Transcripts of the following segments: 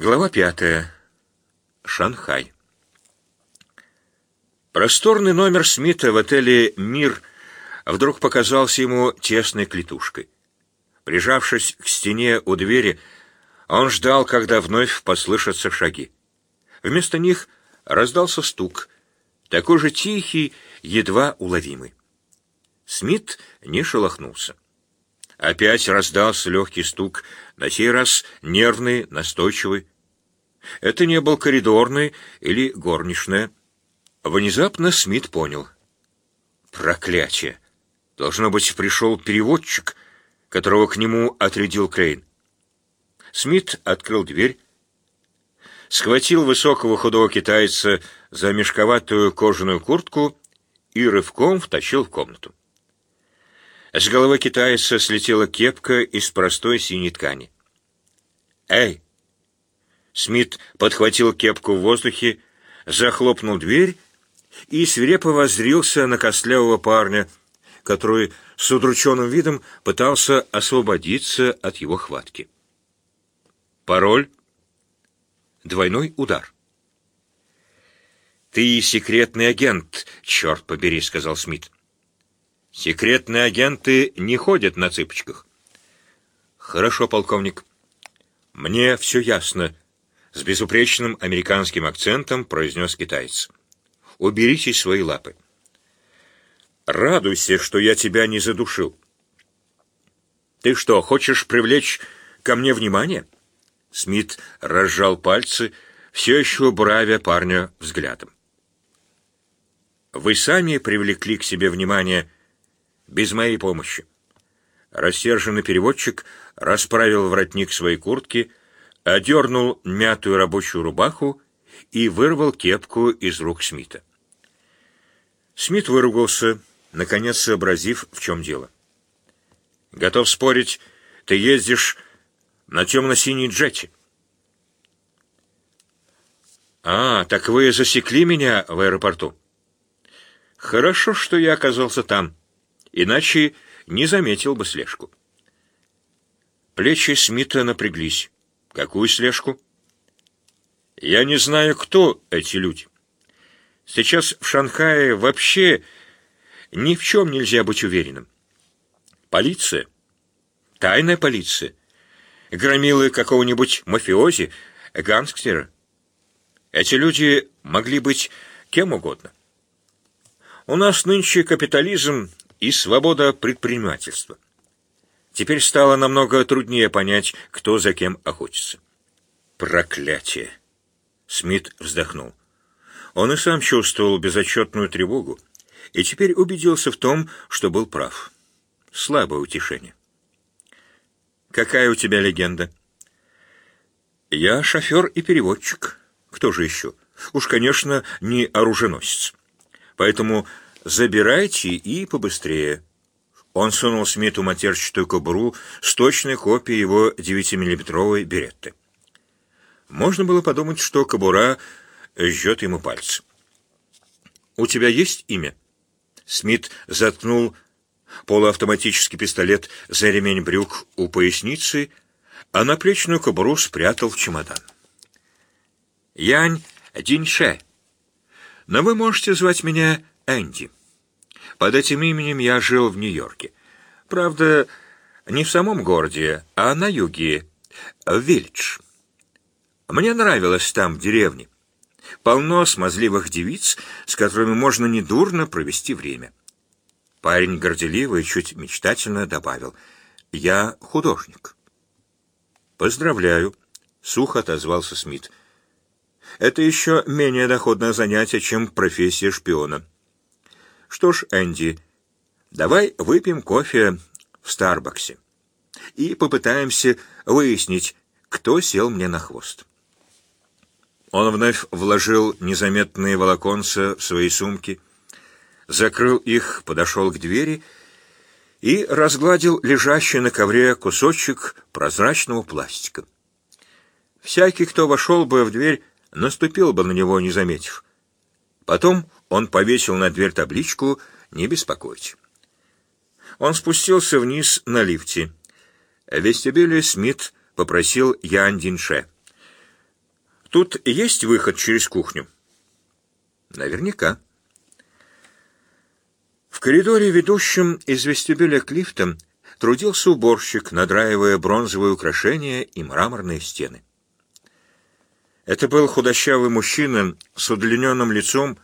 Глава пятая. Шанхай. Просторный номер Смита в отеле «Мир» вдруг показался ему тесной клетушкой. Прижавшись к стене у двери, он ждал, когда вновь послышатся шаги. Вместо них раздался стук, такой же тихий, едва уловимый. Смит не шелохнулся. Опять раздался легкий стук, на сей раз нервный, настойчивый. Это не был коридорный или горничная. Внезапно Смит понял. Проклятие! Должно быть, пришел переводчик, которого к нему отрядил Крейн. Смит открыл дверь, схватил высокого худого китайца за мешковатую кожаную куртку и рывком втащил в комнату. С головы китайца слетела кепка из простой синей ткани. «Эй!» Смит подхватил кепку в воздухе, захлопнул дверь и свирепо воззрился на костлявого парня, который с удрученным видом пытался освободиться от его хватки. Пароль — двойной удар. «Ты секретный агент, черт побери», — сказал Смит. Секретные агенты не ходят на цыпочках. Хорошо, полковник. Мне все ясно. С безупречным американским акцентом произнес китаец. Уберите свои лапы. Радуйся, что я тебя не задушил. Ты что, хочешь привлечь ко мне внимание? Смит разжал пальцы, все еще бравя парня взглядом. Вы сами привлекли к себе внимание без моей помощи. Рассерженный переводчик расправил воротник своей куртки, одернул мятую рабочую рубаху и вырвал кепку из рук Смита. Смит выругался, наконец сообразив, в чем дело. «Готов спорить, ты ездишь на темно-синей джете». «А, так вы засекли меня в аэропорту?» «Хорошо, что я оказался там иначе не заметил бы слежку. Плечи Смита напряглись. Какую слежку? Я не знаю, кто эти люди. Сейчас в Шанхае вообще ни в чем нельзя быть уверенным. Полиция, тайная полиция, громилы какого-нибудь мафиози, гангстера. Эти люди могли быть кем угодно. У нас нынче капитализм и свобода предпринимательства. Теперь стало намного труднее понять, кто за кем охотится. Проклятие! Смит вздохнул. Он и сам чувствовал безотчетную тревогу, и теперь убедился в том, что был прав. Слабое утешение. «Какая у тебя легенда?» «Я шофер и переводчик. Кто же еще? Уж, конечно, не оруженосец. Поэтому «Забирайте и побыстрее». Он сунул Смиту матерчатую кобуру с точной копией его 9-миллиметровой беретты. Можно было подумать, что кобура жжет ему пальцы. «У тебя есть имя?» Смит заткнул полуавтоматический пистолет за ремень брюк у поясницы, а наплечную кобуру спрятал в чемодан. «Янь Диньше, но вы можете звать меня Энди». Под этим именем я жил в Нью-Йорке. Правда, не в самом городе, а на юге, в Виллидж. Мне нравилось там, в деревне. Полно смазливых девиц, с которыми можно недурно провести время. Парень горделивый, чуть мечтательно добавил. «Я художник». «Поздравляю», — сухо отозвался Смит. «Это еще менее доходное занятие, чем профессия шпиона». Что ж, Энди, давай выпьем кофе в Старбаксе и попытаемся выяснить, кто сел мне на хвост. Он вновь вложил незаметные волоконца в свои сумки, закрыл их, подошел к двери и разгладил лежащий на ковре кусочек прозрачного пластика. Всякий, кто вошел бы в дверь, наступил бы на него, не заметив. Потом он повесил на дверь табличку «Не беспокойтесь». Он спустился вниз на лифте. В вестибюле Смит попросил Ян Динше. Тут есть выход через кухню? Наверняка. В коридоре, ведущем из вестибюля к лифтам, трудился уборщик, надраивая бронзовые украшения и мраморные стены. Это был худощавый мужчина с удлиненным лицом,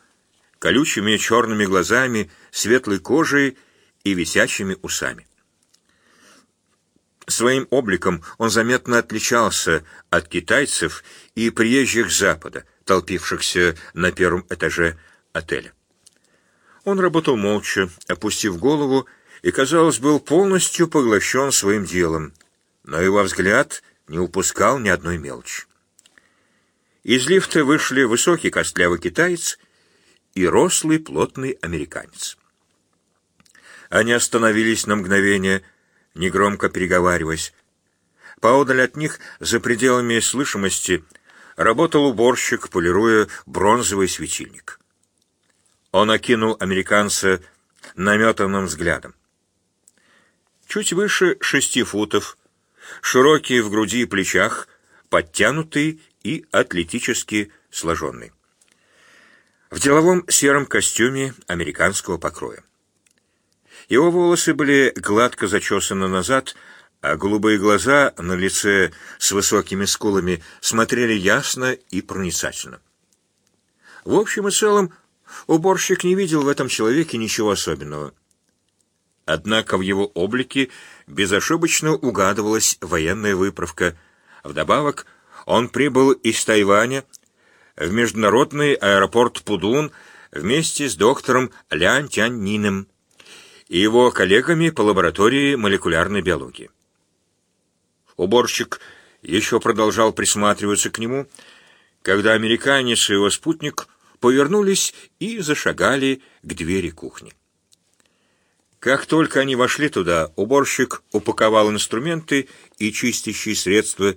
колючими черными глазами, светлой кожей и висячими усами. Своим обликом он заметно отличался от китайцев и приезжих с Запада, толпившихся на первом этаже отеля. Он работал молча, опустив голову, и, казалось, был полностью поглощен своим делом, но его взгляд не упускал ни одной мелочи. Из лифта вышли высокий костлявый китаец и рослый плотный американец. Они остановились на мгновение, негромко переговариваясь. Поодаль от них, за пределами слышимости, работал уборщик, полируя бронзовый светильник. Он окинул американца наметанным взглядом. Чуть выше шести футов, широкий в груди и плечах, подтянутый и атлетически сложенный. В деловом сером костюме американского покроя. Его волосы были гладко зачесаны назад, а голубые глаза на лице с высокими скулами смотрели ясно и проницательно. В общем и целом, уборщик не видел в этом человеке ничего особенного. Однако в его облике безошибочно угадывалась военная выправка. Вдобавок, он прибыл из Тайваня в международный аэропорт Пудун вместе с доктором Лян Тяньниным и его коллегами по лаборатории молекулярной биологии. Уборщик еще продолжал присматриваться к нему, когда американец и его спутник повернулись и зашагали к двери кухни. Как только они вошли туда, уборщик упаковал инструменты и чистящие средства,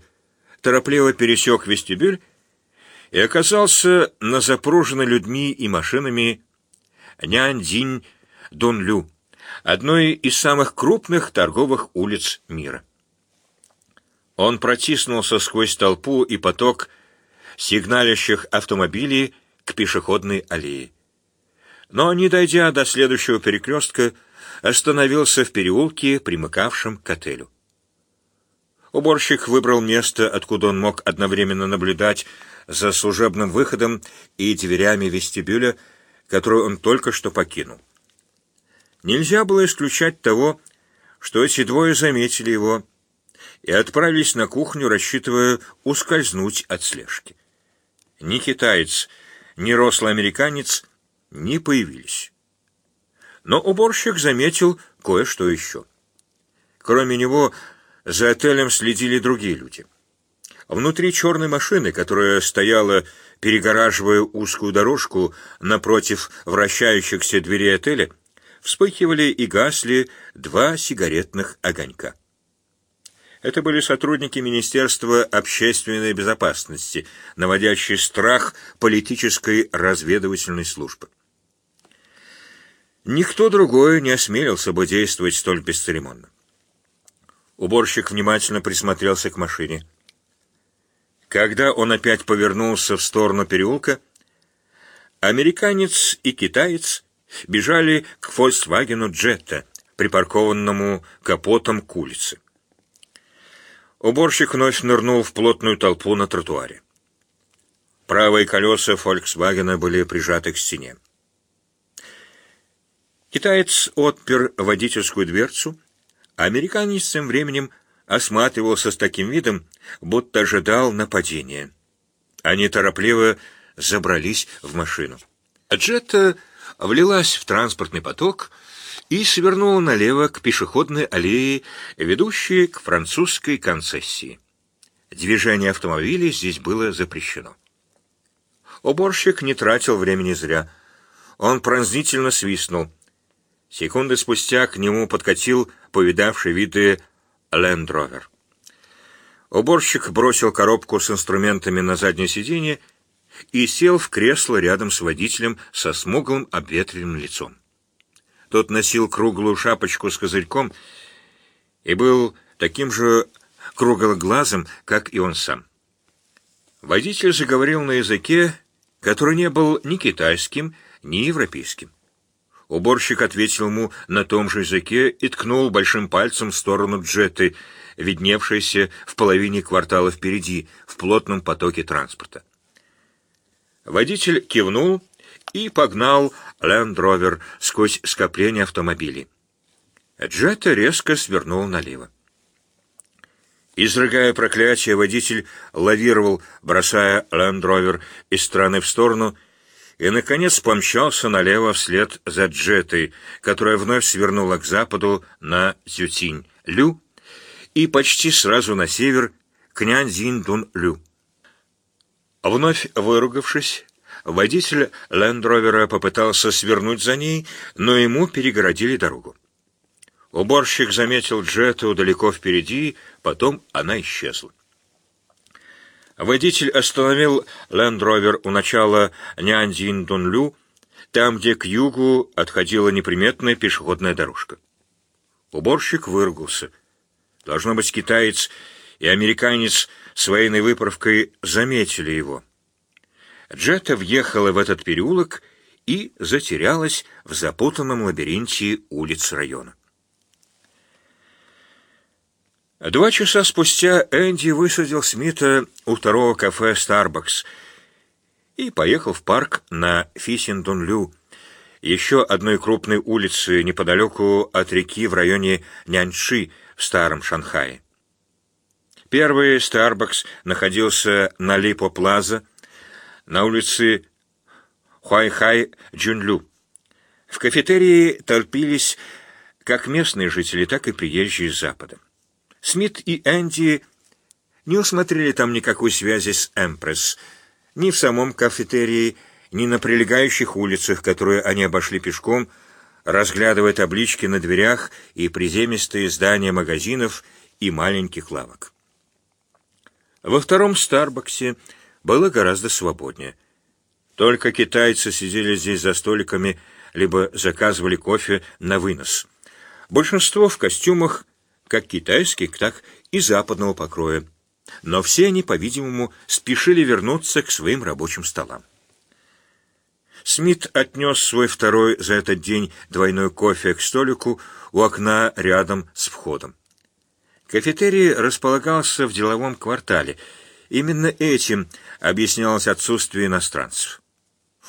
торопливо пересек вестибюль и оказался на запруженной людьми и машинами Няньцзинь Дунлю, одной из самых крупных торговых улиц мира. Он протиснулся сквозь толпу и поток сигналящих автомобилей к пешеходной аллее. Но, не дойдя до следующего перекрестка, остановился в переулке, примыкавшем к отелю. Уборщик выбрал место, откуда он мог одновременно наблюдать за служебным выходом и дверями вестибюля, которую он только что покинул. Нельзя было исключать того, что эти двое заметили его и отправились на кухню, рассчитывая ускользнуть от слежки. Ни китаец, ни рослый американец не появились. Но уборщик заметил кое-что еще. Кроме него, за отелем следили другие люди. Внутри черной машины, которая стояла, перегораживая узкую дорожку напротив вращающихся дверей отеля, вспыхивали и гасли два сигаретных огонька. Это были сотрудники Министерства общественной безопасности, наводящие страх политической разведывательной службы. Никто другой не осмелился бы действовать столь бесцеремонно. Уборщик внимательно присмотрелся к машине. Когда он опять повернулся в сторону переулка, американец и китаец бежали к Фольксвагену Джетта, припаркованному капотом к улице. Уборщик вновь нырнул в плотную толпу на тротуаре. Правые колеса «Фольксвагена» были прижаты к стене. Китаец отпер водительскую дверцу, американец тем временем осматривался с таким видом, будто ожидал нападения. Они торопливо забрались в машину. Джетта влилась в транспортный поток и свернула налево к пешеходной аллее, ведущей к французской концессии. Движение автомобилей здесь было запрещено. Уборщик не тратил времени зря. Он пронзительно свистнул. Секунды спустя к нему подкатил повидавший виды лендровер. Уборщик бросил коробку с инструментами на заднее сиденье и сел в кресло рядом с водителем со смуглым обветренным лицом. Тот носил круглую шапочку с козырьком и был таким же круглоглазым, как и он сам. Водитель заговорил на языке, который не был ни китайским, ни европейским. Уборщик ответил ему на том же языке и ткнул большим пальцем в сторону джеты, видневшейся в половине квартала впереди, в плотном потоке транспорта. Водитель кивнул и погнал Лэнд-Ровер сквозь скопление автомобилей. Джета резко свернул налево. Изрыгая проклятие, водитель лавировал, бросая Лэнд-Ровер из стороны в сторону, и, наконец, помчался налево вслед за Джетой, которая вновь свернула к западу на Зютинь-Лю и почти сразу на север к Няньцзинь-Дун-Лю. Вновь выругавшись, водитель Лэндровера попытался свернуть за ней, но ему перегородили дорогу. Уборщик заметил Джету далеко впереди, потом она исчезла. Водитель остановил Лэндровер у начала Няньцзинь-Дунлю, там, где к югу отходила неприметная пешеходная дорожка. Уборщик выругался. Должно быть, китаец и американец с военной выправкой заметили его. Джета въехала в этот переулок и затерялась в запутанном лабиринте улиц района. Два часа спустя Энди высадил Смита у второго кафе «Старбакс» и поехал в парк на Фисиндунлю, еще одной крупной улицы неподалеку от реки в районе Няньши в Старом Шанхае. Первый «Старбакс» находился на Липо-Плаза, на улице Хуайхай-Джунлю. В кафетерии толпились как местные жители, так и приезжие с Запада. Смит и Энди не усмотрели там никакой связи с Эмпресс, ни в самом кафетерии, ни на прилегающих улицах, которые они обошли пешком, разглядывая таблички на дверях и приземистые здания магазинов и маленьких лавок. Во втором Старбаксе было гораздо свободнее. Только китайцы сидели здесь за столиками, либо заказывали кофе на вынос. Большинство в костюмах как китайских, так и западного покроя. Но все они, по-видимому, спешили вернуться к своим рабочим столам. Смит отнес свой второй за этот день двойной кофе к столику у окна рядом с входом. Кафетерий располагался в деловом квартале. Именно этим объяснялось отсутствие иностранцев.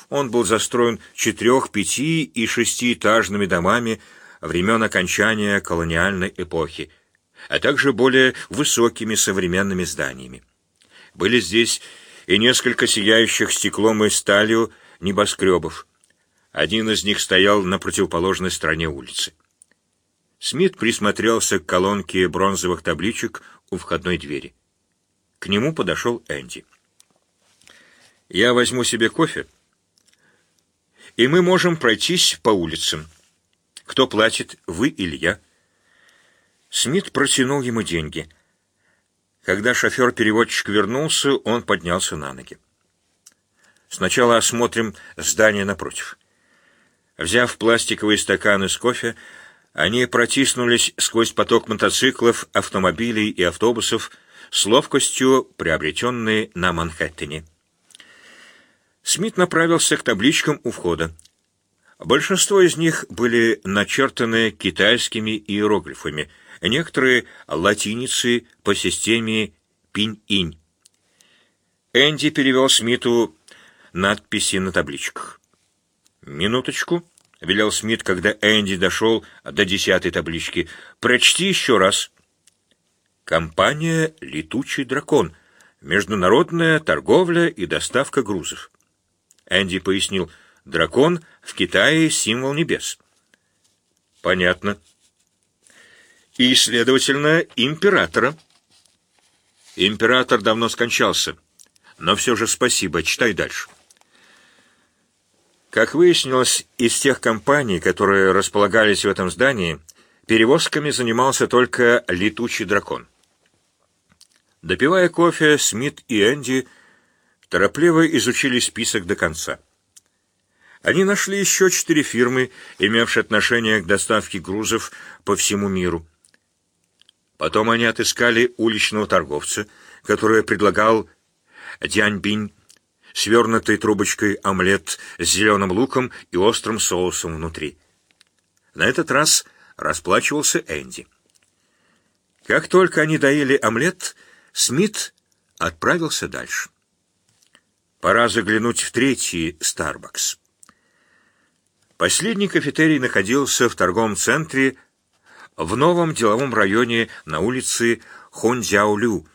Он был застроен четырех, пяти и шестиэтажными домами времен окончания колониальной эпохи, а также более высокими современными зданиями. Были здесь и несколько сияющих стеклом и сталью небоскребов. Один из них стоял на противоположной стороне улицы. Смит присмотрелся к колонке бронзовых табличек у входной двери. К нему подошел Энди. «Я возьму себе кофе, и мы можем пройтись по улицам». Кто платит, вы или я?» Смит протянул ему деньги. Когда шофер-переводчик вернулся, он поднялся на ноги. «Сначала осмотрим здание напротив». Взяв пластиковые стаканы с кофе, они протиснулись сквозь поток мотоциклов, автомобилей и автобусов с ловкостью, приобретенной на Манхэттене. Смит направился к табличкам у входа. Большинство из них были начертаны китайскими иероглифами, некоторые — латиницей по системе пинь-инь. Энди перевел Смиту надписи на табличках. «Минуточку», — велел Смит, когда Энди дошел до десятой таблички. «Прочти еще раз». «Компания «Летучий дракон», международная торговля и доставка грузов». Энди пояснил — Дракон в Китае — символ небес. Понятно. И, следовательно, императора. Император давно скончался. Но все же спасибо, читай дальше. Как выяснилось, из тех компаний, которые располагались в этом здании, перевозками занимался только летучий дракон. Допивая кофе, Смит и Энди торопливо изучили список до конца. Они нашли еще четыре фирмы, имевшие отношение к доставке грузов по всему миру. Потом они отыскали уличного торговца, который предлагал дяньбинь, свернутый трубочкой омлет с зеленым луком и острым соусом внутри. На этот раз расплачивался Энди. Как только они доели омлет, Смит отправился дальше. Пора заглянуть в третий Starbucks. Последний кафетерий находился в торговом центре в новом деловом районе на улице Хунцзяолю,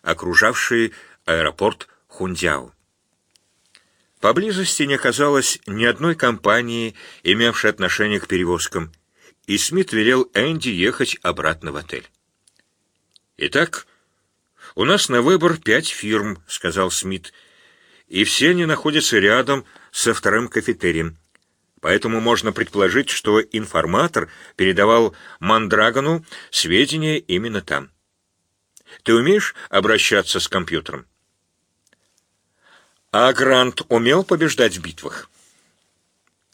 окружавшей аэропорт Хунцзяо. Поблизости не оказалось ни одной компании, имевшей отношение к перевозкам, и Смит велел Энди ехать обратно в отель. «Итак, у нас на выбор пять фирм», — сказал Смит, — и все они находятся рядом со вторым кафетерием. Поэтому можно предположить, что информатор передавал Мандрагону сведения именно там. Ты умеешь обращаться с компьютером? А Грант умел побеждать в битвах?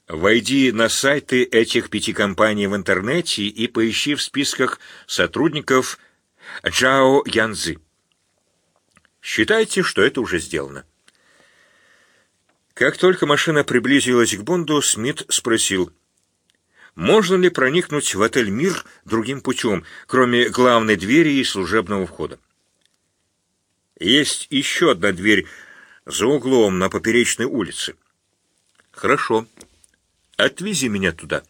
Войди на сайты этих пяти компаний в интернете и поищи в списках сотрудников Джао Янзы. Считайте, что это уже сделано. Как только машина приблизилась к Бонду, Смит спросил, можно ли проникнуть в отель «Мир» другим путем, кроме главной двери и служебного входа. Есть еще одна дверь за углом на поперечной улице. Хорошо. Отвези меня туда.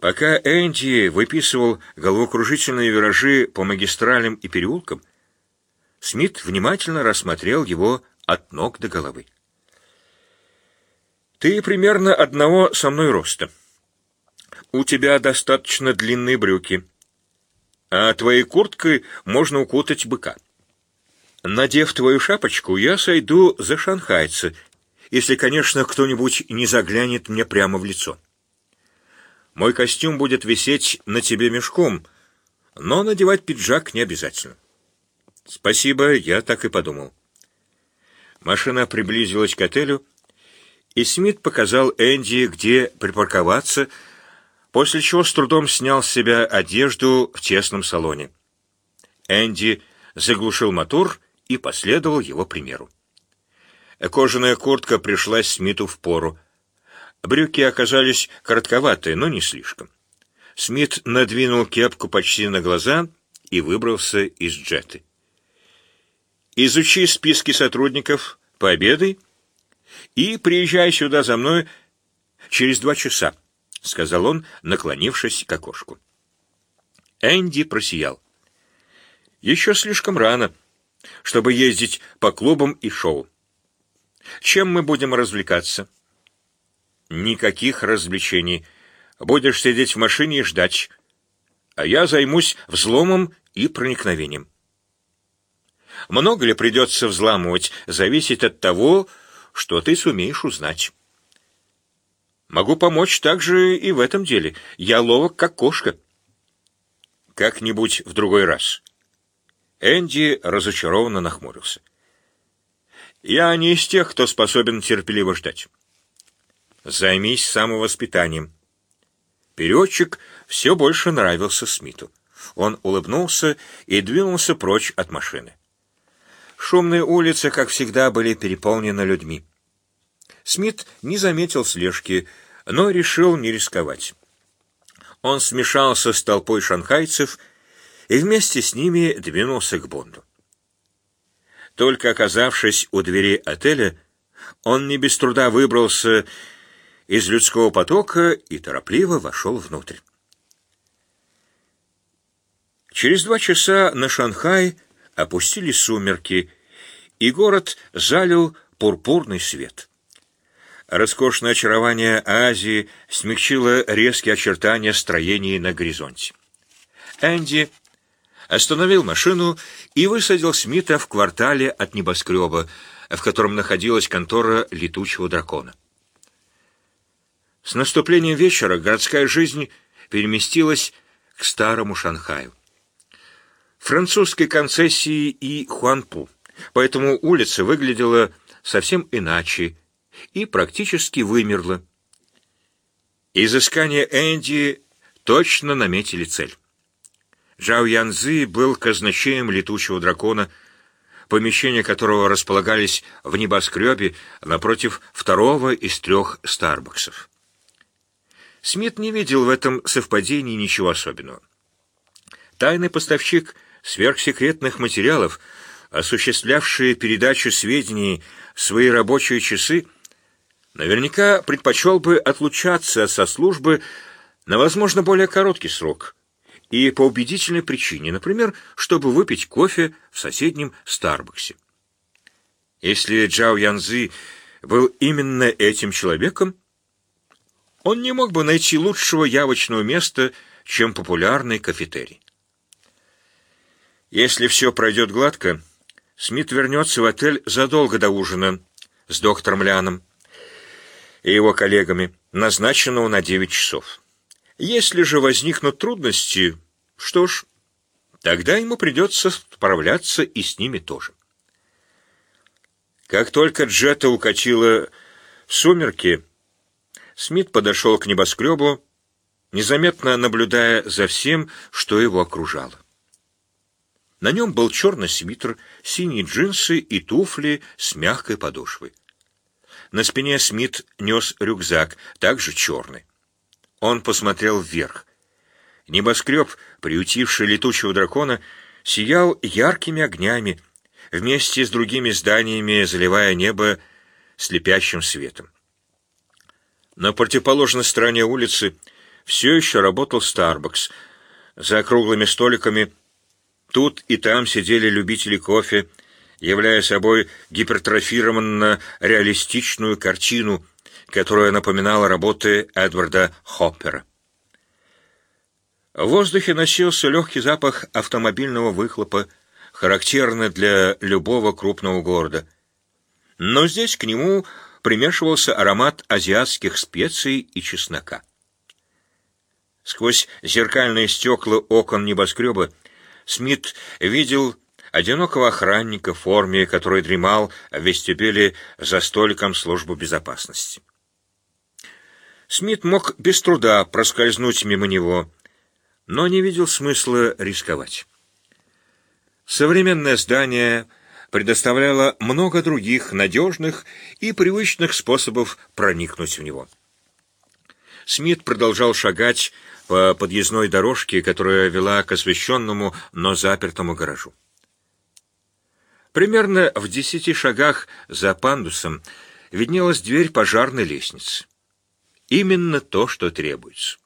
Пока Энди выписывал головокружительные виражи по магистралям и переулкам, Смит внимательно рассмотрел его от ног до головы. Ты примерно одного со мной роста. У тебя достаточно длинные брюки, а твоей курткой можно укутать быка. Надев твою шапочку, я сойду за шанхайца, если, конечно, кто-нибудь не заглянет мне прямо в лицо. Мой костюм будет висеть на тебе мешком, но надевать пиджак не обязательно. Спасибо, я так и подумал. Машина приблизилась к отелю, и Смит показал Энди, где припарковаться, после чего с трудом снял с себя одежду в тесном салоне. Энди заглушил мотор и последовал его примеру. Кожаная куртка пришлась Смиту в пору. Брюки оказались коротковатые, но не слишком. Смит надвинул кепку почти на глаза и выбрался из джеты. «Изучи списки сотрудников, пообедай», и приезжай сюда за мной через два часа», — сказал он, наклонившись к окошку. Энди просиял. «Еще слишком рано, чтобы ездить по клубам и шоу. Чем мы будем развлекаться?» «Никаких развлечений. Будешь сидеть в машине и ждать, а я займусь взломом и проникновением». Много ли придется взламывать, зависит от того, что ты сумеешь узнать. Могу помочь также и в этом деле. Я ловок, как кошка. Как-нибудь в другой раз. Энди разочарованно нахмурился. Я не из тех, кто способен терпеливо ждать. Займись самовоспитанием. Переводчик все больше нравился Смиту. Он улыбнулся и двинулся прочь от машины. Шумные улицы, как всегда, были переполнены людьми. Смит не заметил слежки, но решил не рисковать. Он смешался с толпой шанхайцев и вместе с ними двинулся к Бонду. Только оказавшись у двери отеля, он не без труда выбрался из людского потока и торопливо вошел внутрь. Через два часа на Шанхай опустились сумерки, и город залил пурпурный свет. Роскошное очарование Азии смягчило резкие очертания строений на горизонте. Энди остановил машину и высадил Смита в квартале от небоскреба, в котором находилась контора летучего дракона. С наступлением вечера городская жизнь переместилась к старому Шанхаю французской концессии и Хуанпу, поэтому улица выглядела совсем иначе и практически вымерла. Изыскания Энди точно наметили цель. Джао Янзы был казначеем летучего дракона, помещения которого располагались в небоскребе напротив второго из трех Старбаксов. Смит не видел в этом совпадении ничего особенного. Тайный поставщик сверхсекретных материалов, осуществлявший передачу сведений в свои рабочие часы, наверняка предпочел бы отлучаться со службы на, возможно, более короткий срок и по убедительной причине, например, чтобы выпить кофе в соседнем Старбаксе. Если Джао Янзы был именно этим человеком, он не мог бы найти лучшего явочного места, чем популярный кафетерий. Если все пройдет гладко, Смит вернется в отель задолго до ужина с доктором Ляном и его коллегами, назначенного на 9 часов. Если же возникнут трудности, что ж, тогда ему придется справляться и с ними тоже. Как только Джета укатила в сумерки, Смит подошел к небоскребу, незаметно наблюдая за всем, что его окружало. На нем был черный свитер, синие джинсы и туфли с мягкой подошвой. На спине Смит нес рюкзак, также черный. Он посмотрел вверх. Небоскреб, приютивший летучего дракона, сиял яркими огнями, вместе с другими зданиями заливая небо слепящим светом. На противоположной стороне улицы все еще работал Starbucks. За круглыми столиками тут и там сидели любители кофе, являя собой гипертрофированно-реалистичную картину, которая напоминала работы Эдварда Хоппера. В воздухе носился легкий запах автомобильного выхлопа, характерный для любого крупного города. Но здесь к нему примешивался аромат азиатских специй и чеснока. Сквозь зеркальные стекла окон небоскреба Смит видел одинокого охранника в форме, который дремал в вестибюле за столиком службы безопасности. Смит мог без труда проскользнуть мимо него, но не видел смысла рисковать. Современное здание — предоставляло много других надежных и привычных способов проникнуть в него. Смит продолжал шагать по подъездной дорожке, которая вела к освещенному, но запертому гаражу. Примерно в десяти шагах за пандусом виднелась дверь пожарной лестницы. Именно то, что требуется.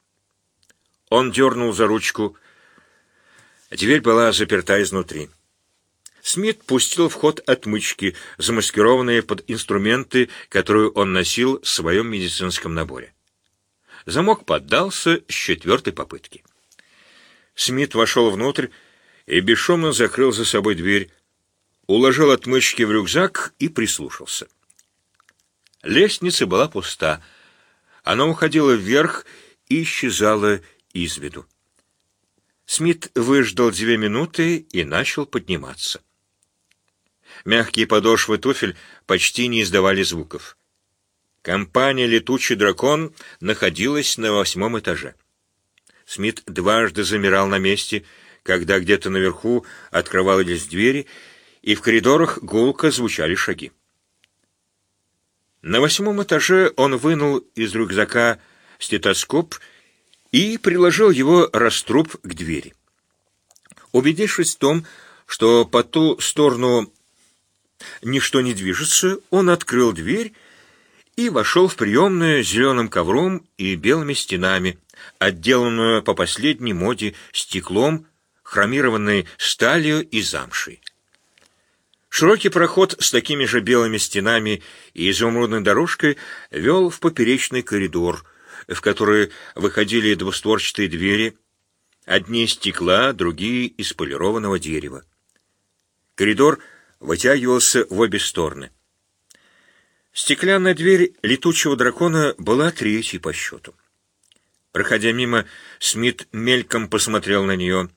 Он дернул за ручку. Дверь была заперта изнутри. Смит пустил в ход отмычки, замаскированные под инструменты, которые он носил в своем медицинском наборе. Замок поддался с четвертой попытки. Смит вошел внутрь и бесшумно закрыл за собой дверь, уложил отмычки в рюкзак и прислушался. Лестница была пуста. Она уходила вверх и исчезала из виду. Смит выждал две минуты и начал подниматься. Мягкие подошвы туфель почти не издавали звуков. Компания «Летучий дракон» находилась на восьмом этаже. Смит дважды замирал на месте, когда где-то наверху открывались двери, и в коридорах гулко звучали шаги. На восьмом этаже он вынул из рюкзака стетоскоп и приложил его раструб к двери. Убедившись в том, что по ту сторону Ничто не движется, он открыл дверь и вошел в приемную с зеленым ковром и белыми стенами, отделанную по последней моде стеклом, хромированной сталью и замшей. Широкий проход с такими же белыми стенами и изумрудной дорожкой вел в поперечный коридор, в который выходили двустворчатые двери, одни из стекла, другие из полированного дерева. Коридор — вытягивался в обе стороны. Стеклянная дверь летучего дракона была третьей по счету. Проходя мимо, Смит мельком посмотрел на нее.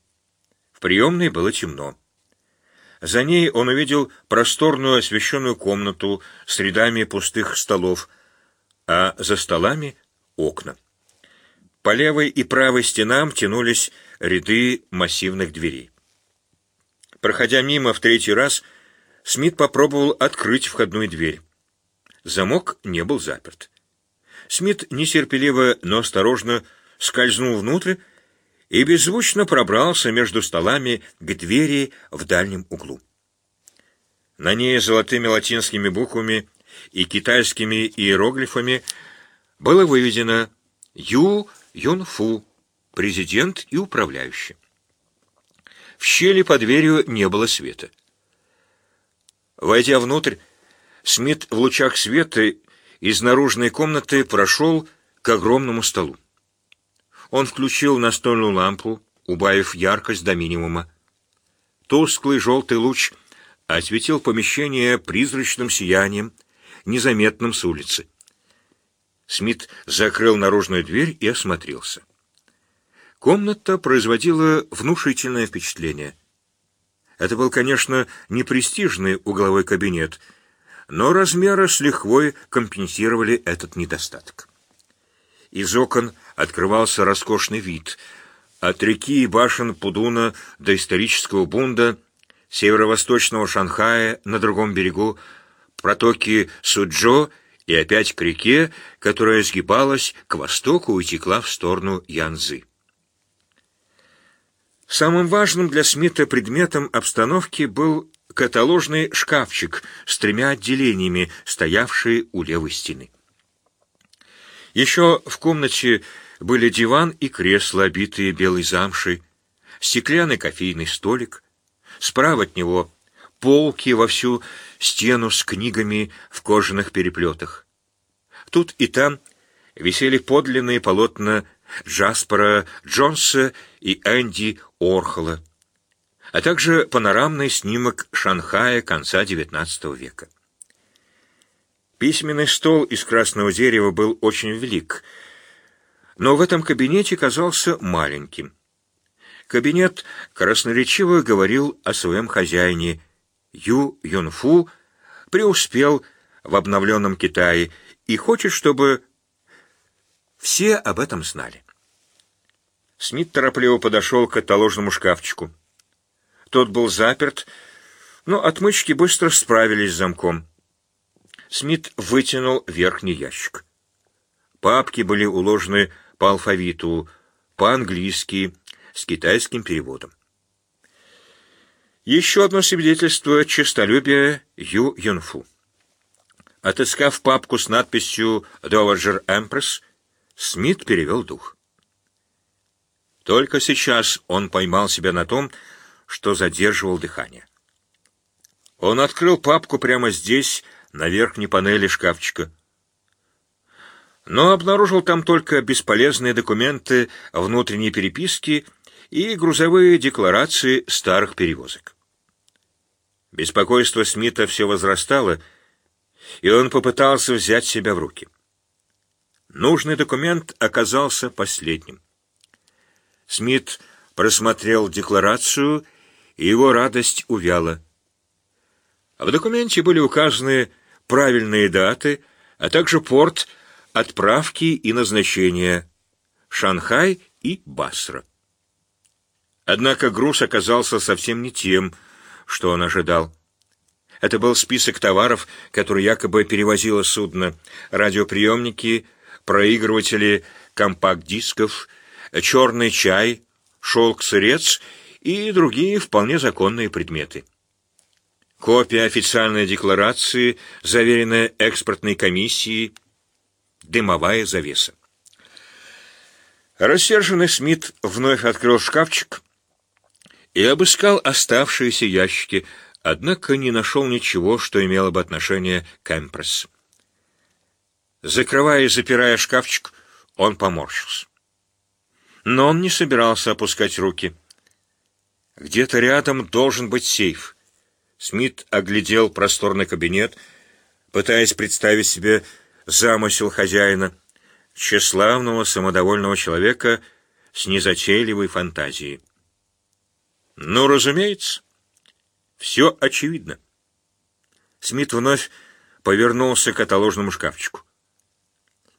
В приемной было темно. За ней он увидел просторную освещенную комнату с рядами пустых столов, а за столами — окна. По левой и правой стенам тянулись ряды массивных дверей. Проходя мимо в третий раз — Смит попробовал открыть входную дверь. Замок не был заперт. Смит нетерпеливо, но осторожно скользнул внутрь и беззвучно пробрался между столами к двери в дальнем углу. На ней золотыми латинскими буквами и китайскими иероглифами было выведено «Ю Юнфу, президент и управляющий». В щели под дверью не было света. Войдя внутрь, Смит в лучах света из наружной комнаты прошел к огромному столу. Он включил настольную лампу, убавив яркость до минимума. Тусклый желтый луч осветил помещение призрачным сиянием, незаметным с улицы. Смит закрыл наружную дверь и осмотрелся. Комната производила внушительное впечатление. Это был, конечно, не престижный угловой кабинет, но размеры с лихвой компенсировали этот недостаток. Из окон открывался роскошный вид. От реки и башен Пудуна до исторического Бунда, северо-восточного Шанхая на другом берегу, протоки Суджо и опять к реке, которая сгибалась к востоку и текла в сторону Янзы. Самым важным для Смита предметом обстановки был каталожный шкафчик с тремя отделениями, стоявший у левой стены. Еще в комнате были диван и кресло, обитые белой замшей, стеклянный кофейный столик, справа от него полки во всю стену с книгами в кожаных переплетах. Тут и там висели подлинные полотна Джаспера Джонса и Энди Орхола, а также панорамный снимок Шанхая конца XIX века. Письменный стол из красного дерева был очень велик, но в этом кабинете казался маленьким. Кабинет красноречиво говорил о своем хозяине. Ю Юнфу преуспел в обновленном Китае и хочет, чтобы все об этом знали. Смит торопливо подошел к каталожному шкафчику. Тот был заперт, но отмычки быстро справились с замком. Смит вытянул верхний ящик. Папки были уложены по алфавиту, по-английски, с китайским переводом. Еще одно свидетельство честолюбия Ю Юнфу. Отыскав папку с надписью «Dowager Empress», Смит перевел дух. Только сейчас он поймал себя на том, что задерживал дыхание. Он открыл папку прямо здесь, на верхней панели шкафчика. Но обнаружил там только бесполезные документы внутренней переписки и грузовые декларации старых перевозок. Беспокойство Смита все возрастало, и он попытался взять себя в руки. Нужный документ оказался последним. Смит просмотрел декларацию, и его радость увяла. В документе были указаны правильные даты, а также порт отправки и назначения Шанхай и Басра. Однако груз оказался совсем не тем, что он ожидал. Это был список товаров, которые якобы перевозило судно, радиоприемники, проигрыватели компакт-дисков, черный чай, шелк-сырец и другие вполне законные предметы. Копия официальной декларации, заверенная экспортной комиссией, дымовая завеса. Рассерженный Смит вновь открыл шкафчик и обыскал оставшиеся ящики, однако не нашел ничего, что имело бы отношение к Эмпресс. Закрывая и запирая шкафчик, он поморщился. Но он не собирался опускать руки. Где-то рядом должен быть сейф. Смит оглядел просторный кабинет, пытаясь представить себе замысел хозяина, тщеславного, самодовольного человека с незатейливой фантазией. Ну, разумеется, все очевидно. Смит вновь повернулся к каталожному шкафчику.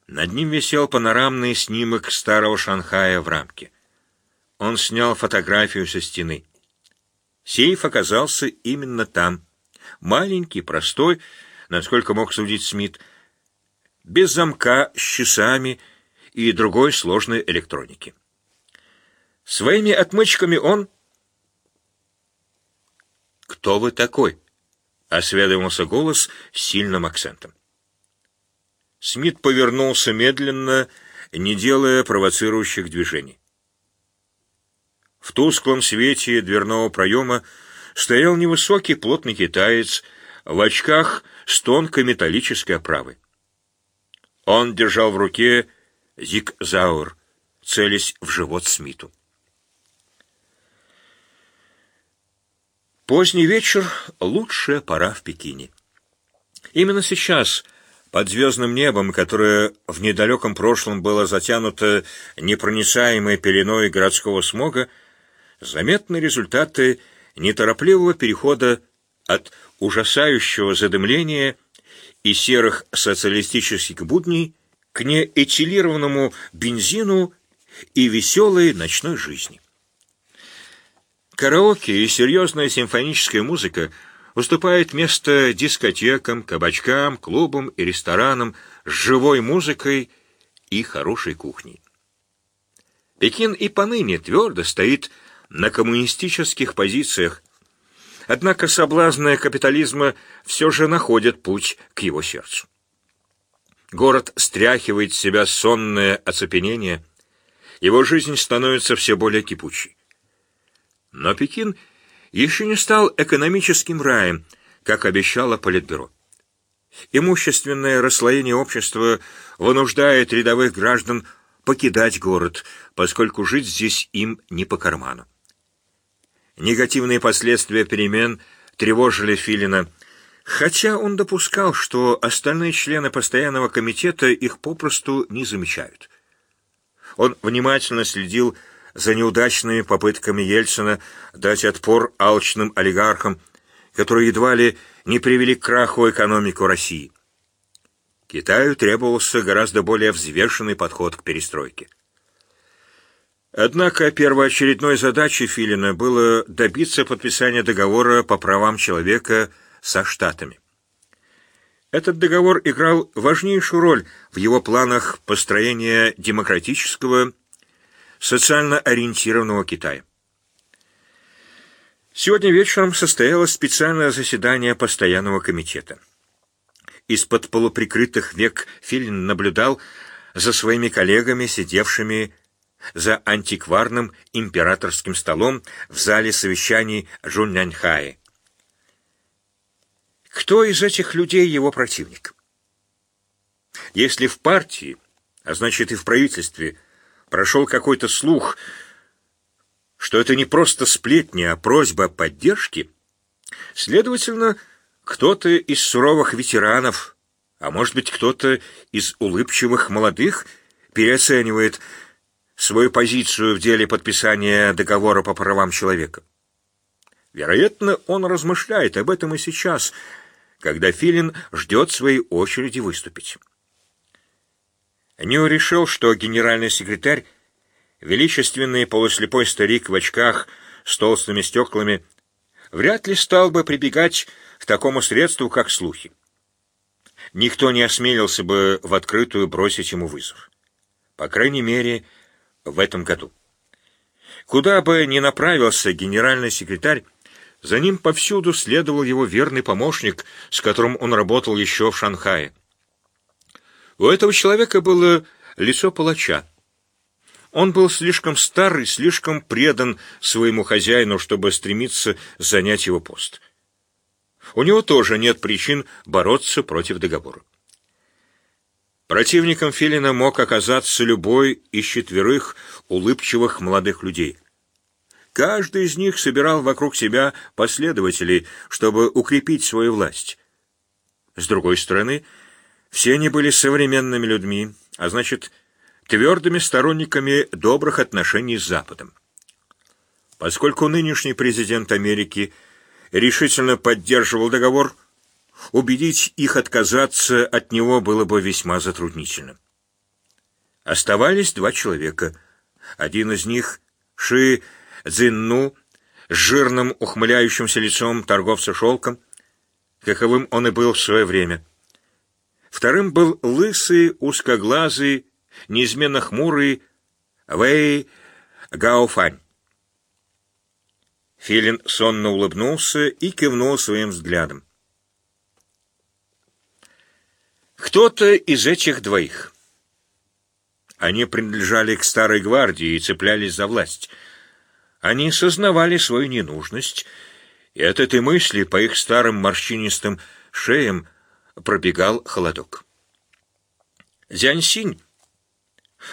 Над ним висел панорамный снимок старого Шанхая в рамке. Он снял фотографию со стены. Сейф оказался именно там, маленький, простой, насколько мог судить Смит, без замка, с часами и другой сложной электроники. Своими отмычками он... «Кто вы такой?» — осведомился голос с сильным акцентом. Смит повернулся медленно, не делая провоцирующих движений. В тусклом свете дверного проема стоял невысокий плотный китаец в очках с тонкой металлической оправой. Он держал в руке зигзаур, целясь в живот Смиту. Поздний вечер — лучшая пора в Пекине. Именно сейчас, под звездным небом, которое в недалеком прошлом было затянуто непроницаемой пеленой городского смога, заметны результаты неторопливого перехода от ужасающего задымления и серых социалистических будней к неэтилированному бензину и веселой ночной жизни. Караоке и серьезная симфоническая музыка уступает место дискотекам, кабачкам, клубам и ресторанам с живой музыкой и хорошей кухней. Пекин и поныне твердо стоит на коммунистических позициях, однако соблазны капитализма все же находят путь к его сердцу. Город стряхивает с себя сонное оцепенение, его жизнь становится все более кипучей. Но Пекин еще не стал экономическим раем, как обещало Политбюро. Имущественное расслоение общества вынуждает рядовых граждан покидать город, поскольку жить здесь им не по карману. Негативные последствия перемен тревожили Филина, хотя он допускал, что остальные члены постоянного комитета их попросту не замечают. Он внимательно следил за неудачными попытками Ельцина дать отпор алчным олигархам, которые едва ли не привели к краху экономику России. Китаю требовался гораздо более взвешенный подход к перестройке. Однако первоочередной задачей Филина было добиться подписания договора по правам человека со Штатами. Этот договор играл важнейшую роль в его планах построения демократического, социально ориентированного Китая. Сегодня вечером состоялось специальное заседание постоянного комитета. Из-под полуприкрытых век Филин наблюдал за своими коллегами, сидевшими за антикварным императорским столом в зале совещаний Жунняньхаи. Кто из этих людей его противник? Если в партии, а значит и в правительстве, прошел какой-то слух, что это не просто сплетни, а просьба о поддержке, следовательно, кто-то из суровых ветеранов, а может быть кто-то из улыбчивых молодых переоценивает свою позицию в деле подписания договора по правам человека. Вероятно, он размышляет об этом и сейчас, когда Филин ждет своей очереди выступить. Нью решил, что генеральный секретарь, величественный полуслепой старик в очках с толстыми стеклами, вряд ли стал бы прибегать к такому средству, как слухи. Никто не осмелился бы в открытую бросить ему вызов. По крайней мере, в этом году. Куда бы ни направился генеральный секретарь, за ним повсюду следовал его верный помощник, с которым он работал еще в Шанхае. У этого человека было лицо палача. Он был слишком стар и слишком предан своему хозяину, чтобы стремиться занять его пост. У него тоже нет причин бороться против договора. Противником Филина мог оказаться любой из четверых улыбчивых молодых людей. Каждый из них собирал вокруг себя последователей, чтобы укрепить свою власть. С другой стороны, все они были современными людьми, а значит, твердыми сторонниками добрых отношений с Западом. Поскольку нынешний президент Америки решительно поддерживал договор, Убедить их отказаться от него было бы весьма затруднительно. Оставались два человека. Один из них — Ши Цзинну, с жирным ухмыляющимся лицом торговца шелком. каковым он и был в свое время. Вторым был лысый, узкоглазый, неизменно хмурый Вэй Гаофань. Филин сонно улыбнулся и кивнул своим взглядом. Кто-то из этих двоих. Они принадлежали к старой гвардии и цеплялись за власть. Они сознавали свою ненужность, и от этой мысли по их старым морщинистым шеям пробегал холодок. «Зянь-синь,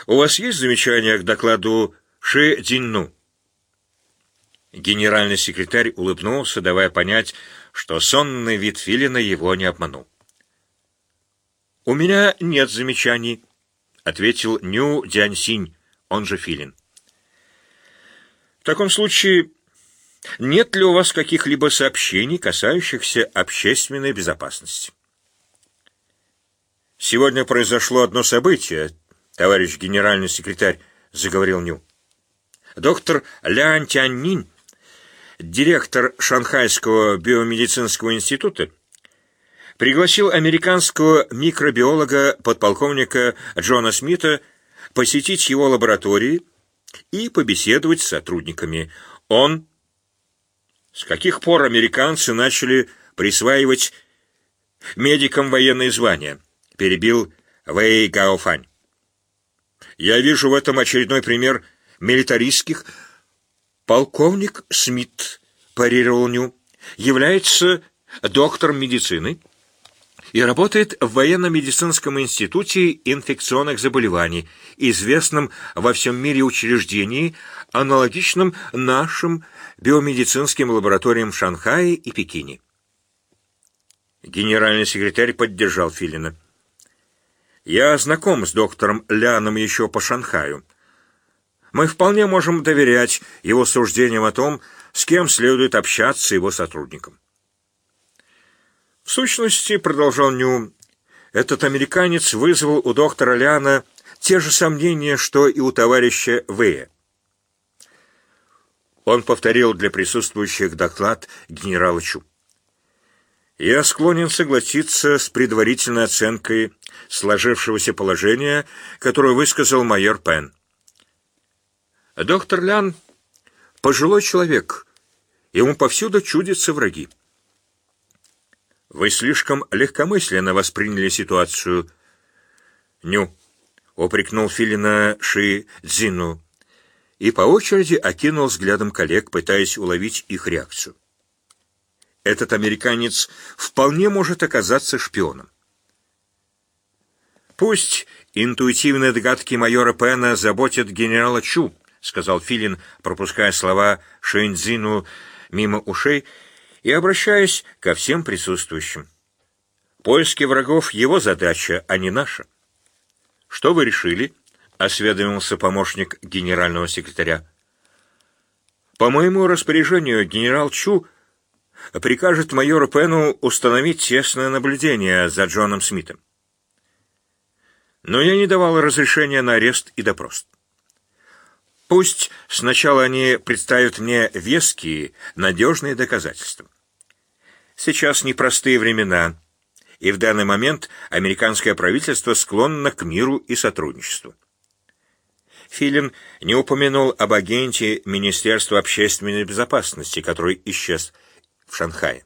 у вас есть замечания к докладу Ши Цзиньну?» Генеральный секретарь улыбнулся, давая понять, что сонный вид Филина его не обманул. «У меня нет замечаний», — ответил Ню Дяньсинь, он же Филин. «В таком случае, нет ли у вас каких-либо сообщений, касающихся общественной безопасности?» «Сегодня произошло одно событие, товарищ генеральный секретарь», — заговорил Ню. «Доктор Лян Тяньнин, директор Шанхайского биомедицинского института, пригласил американского микробиолога подполковника Джона Смита посетить его лаборатории и побеседовать с сотрудниками. Он... С каких пор американцы начали присваивать медикам военные звания? Перебил Вэй Гаофань. Я вижу в этом очередной пример милитаристских. Полковник Смит, парировал Ню, является доктором медицины и работает в военно-медицинском институте инфекционных заболеваний, известном во всем мире учреждении, аналогичном нашим биомедицинским лабораториям в Шанхае и Пекине. Генеральный секретарь поддержал Филина. «Я знаком с доктором Ляном еще по Шанхаю. Мы вполне можем доверять его суждениям о том, с кем следует общаться его сотрудникам. В сущности, продолжал Ню, этот американец вызвал у доктора Ляна те же сомнения, что и у товарища Вэя. Он повторил для присутствующих доклад генерала Чу. Я склонен согласиться с предварительной оценкой сложившегося положения, которую высказал майор Пен. Доктор Лян — пожилой человек, ему повсюду чудятся враги. Вы слишком легкомысленно восприняли ситуацию. Ню, упрекнул Филина Ши Цзину и по очереди окинул взглядом коллег, пытаясь уловить их реакцию. Этот американец вполне может оказаться шпионом. Пусть интуитивные догадки майора Пена заботят генерала Чу, сказал Филин, пропуская слова Шэньцзину мимо ушей и обращаясь ко всем присутствующим. Поиски врагов — его задача, а не наша. Что вы решили? — осведомился помощник генерального секретаря. По моему распоряжению генерал Чу прикажет майору Пену установить тесное наблюдение за Джоном Смитом. Но я не давал разрешения на арест и допрос. Пусть сначала они представят мне веские, надежные доказательства. Сейчас непростые времена, и в данный момент американское правительство склонно к миру и сотрудничеству. Филин не упомянул об агенте Министерства общественной безопасности, который исчез в Шанхае.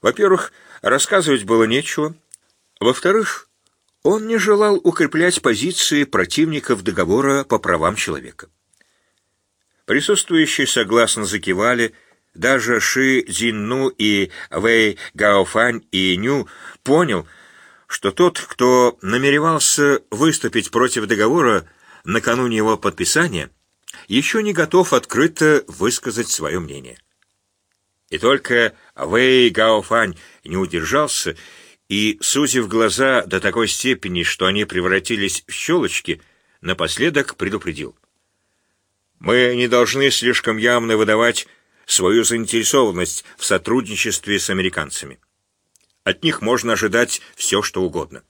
Во-первых, рассказывать было нечего. Во-вторых, он не желал укреплять позиции противников договора по правам человека. Присутствующие согласно закивали, даже Ши Цзинну и Вэй Гаофань и Ню понял, что тот, кто намеревался выступить против договора накануне его подписания, еще не готов открыто высказать свое мнение. И только Вэй Гаофань не удержался и, сузив глаза до такой степени, что они превратились в щелочки, напоследок предупредил — мы не должны слишком явно выдавать свою заинтересованность в сотрудничестве с американцами. От них можно ожидать все, что угодно.